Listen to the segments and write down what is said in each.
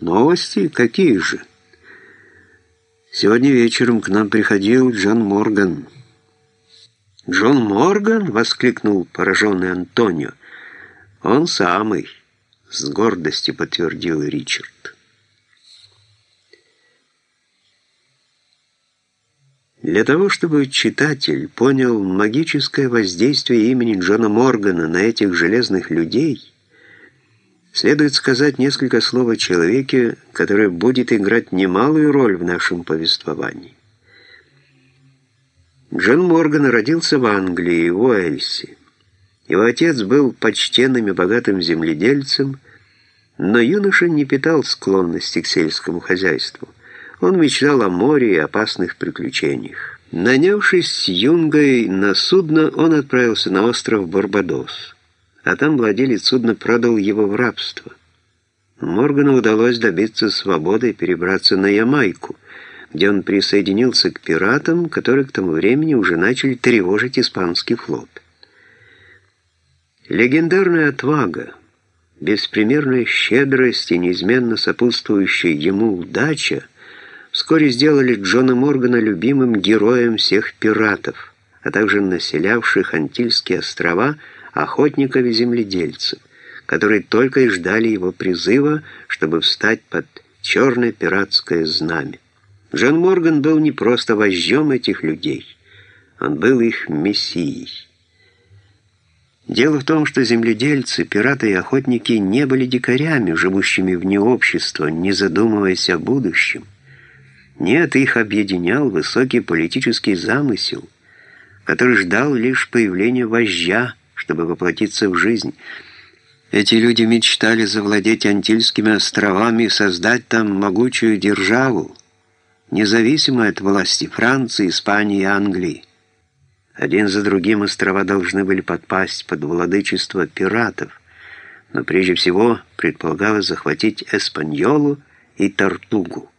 Новости? Какие же? Сегодня вечером к нам приходил Джон Морган. «Джон Морган?» — воскликнул пораженный Антонио. «Он самый», — с гордостью подтвердил Ричард. Для того, чтобы читатель понял магическое воздействие имени Джона Моргана на этих железных людей, следует сказать несколько слов о человеке, который будет играть немалую роль в нашем повествовании. Джон Морган родился в Англии, в Уэльсе. Его отец был почтенным и богатым земледельцем, но юноша не питал склонности к сельскому хозяйству. Он мечтал о море и опасных приключениях. Нанявшись с Юнгой на судно, он отправился на остров Барбадос, а там владелец судна продал его в рабство. Моргану удалось добиться свободы и перебраться на Ямайку, где он присоединился к пиратам, которые к тому времени уже начали тревожить испанский флот. Легендарная отвага, беспримерная щедрость и неизменно сопутствующая ему удача – вскоре сделали Джона Моргана любимым героем всех пиратов, а также населявших Антильские острова охотников и земледельцев, которые только и ждали его призыва, чтобы встать под черное пиратское знамя. Джон Морган был не просто вождем этих людей, он был их мессией. Дело в том, что земледельцы, пираты и охотники не были дикарями, живущими вне общества, не задумываясь о будущем. Нет, их объединял высокий политический замысел, который ждал лишь появления вождя, чтобы воплотиться в жизнь. Эти люди мечтали завладеть Антильскими островами и создать там могучую державу, независимую от власти Франции, Испании и Англии. Один за другим острова должны были подпасть под владычество пиратов, но прежде всего предполагалось захватить Эспаньолу и Тартугу.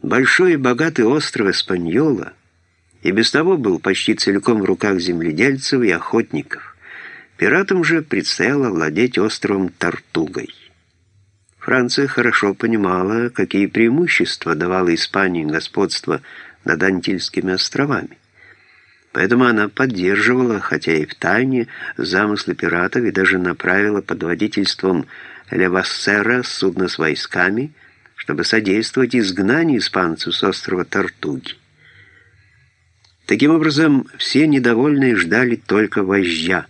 Большой и богатый остров Эспаньола и без того был почти целиком в руках земледельцев и охотников. Пиратам же предстояло владеть островом Тартугой. Франция хорошо понимала, какие преимущества давало Испании господство над Антильскими островами. Поэтому она поддерживала, хотя и в тайне, замыслы пиратов и даже направила под водительством Левассера судно с войсками – чтобы содействовать изгнанию испанцев с острова Тартуги. Таким образом, все недовольные ждали только вождя,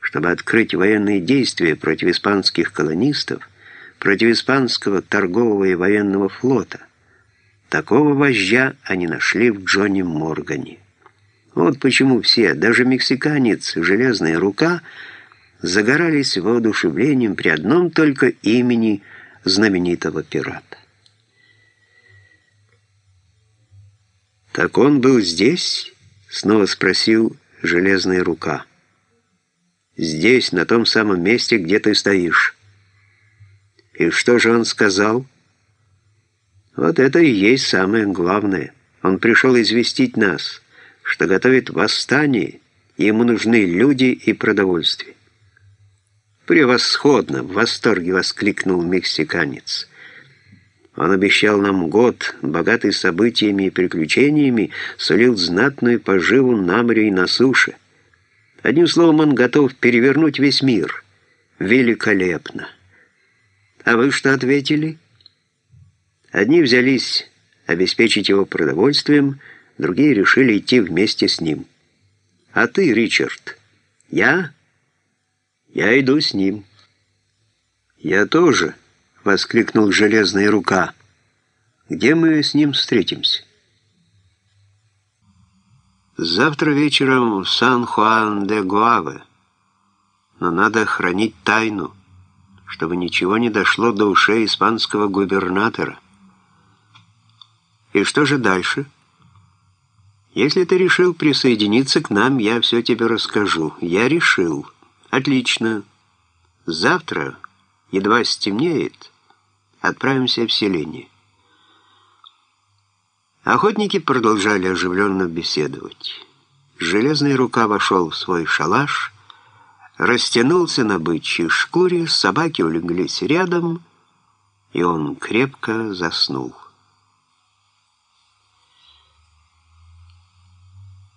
чтобы открыть военные действия против испанских колонистов, против испанского торгового и военного флота. Такого вождя они нашли в Джоне Моргане. Вот почему все, даже мексиканец «Железная рука», загорались воодушевлением при одном только имени – знаменитого пирата. «Так он был здесь?» — снова спросил железная рука. «Здесь, на том самом месте, где ты стоишь». «И что же он сказал?» «Вот это и есть самое главное. Он пришел известить нас, что готовит восстание, и ему нужны люди и продовольствие. «Превосходно!» — в восторге воскликнул мексиканец. Он обещал нам год, богатый событиями и приключениями, сулил знатную поживу на море и на суше. Одним словом, он готов перевернуть весь мир. Великолепно! А вы что ответили? Одни взялись обеспечить его продовольствием, другие решили идти вместе с ним. А ты, Ричард? Я? Я иду с ним. Я тоже, воскликнул железная рука. Где мы с ним встретимся? Завтра вечером в Сан-Хуан-де-Гуаве. Но надо хранить тайну, чтобы ничего не дошло до ушей испанского губернатора. И что же дальше? Если ты решил присоединиться к нам, я все тебе расскажу. Я решил. Отлично. Завтра, едва стемнеет, отправимся в селение. Охотники продолжали оживленно беседовать. Железная рука вошел в свой шалаш, растянулся на бычьей шкуре, собаки улеглись рядом, и он крепко заснул.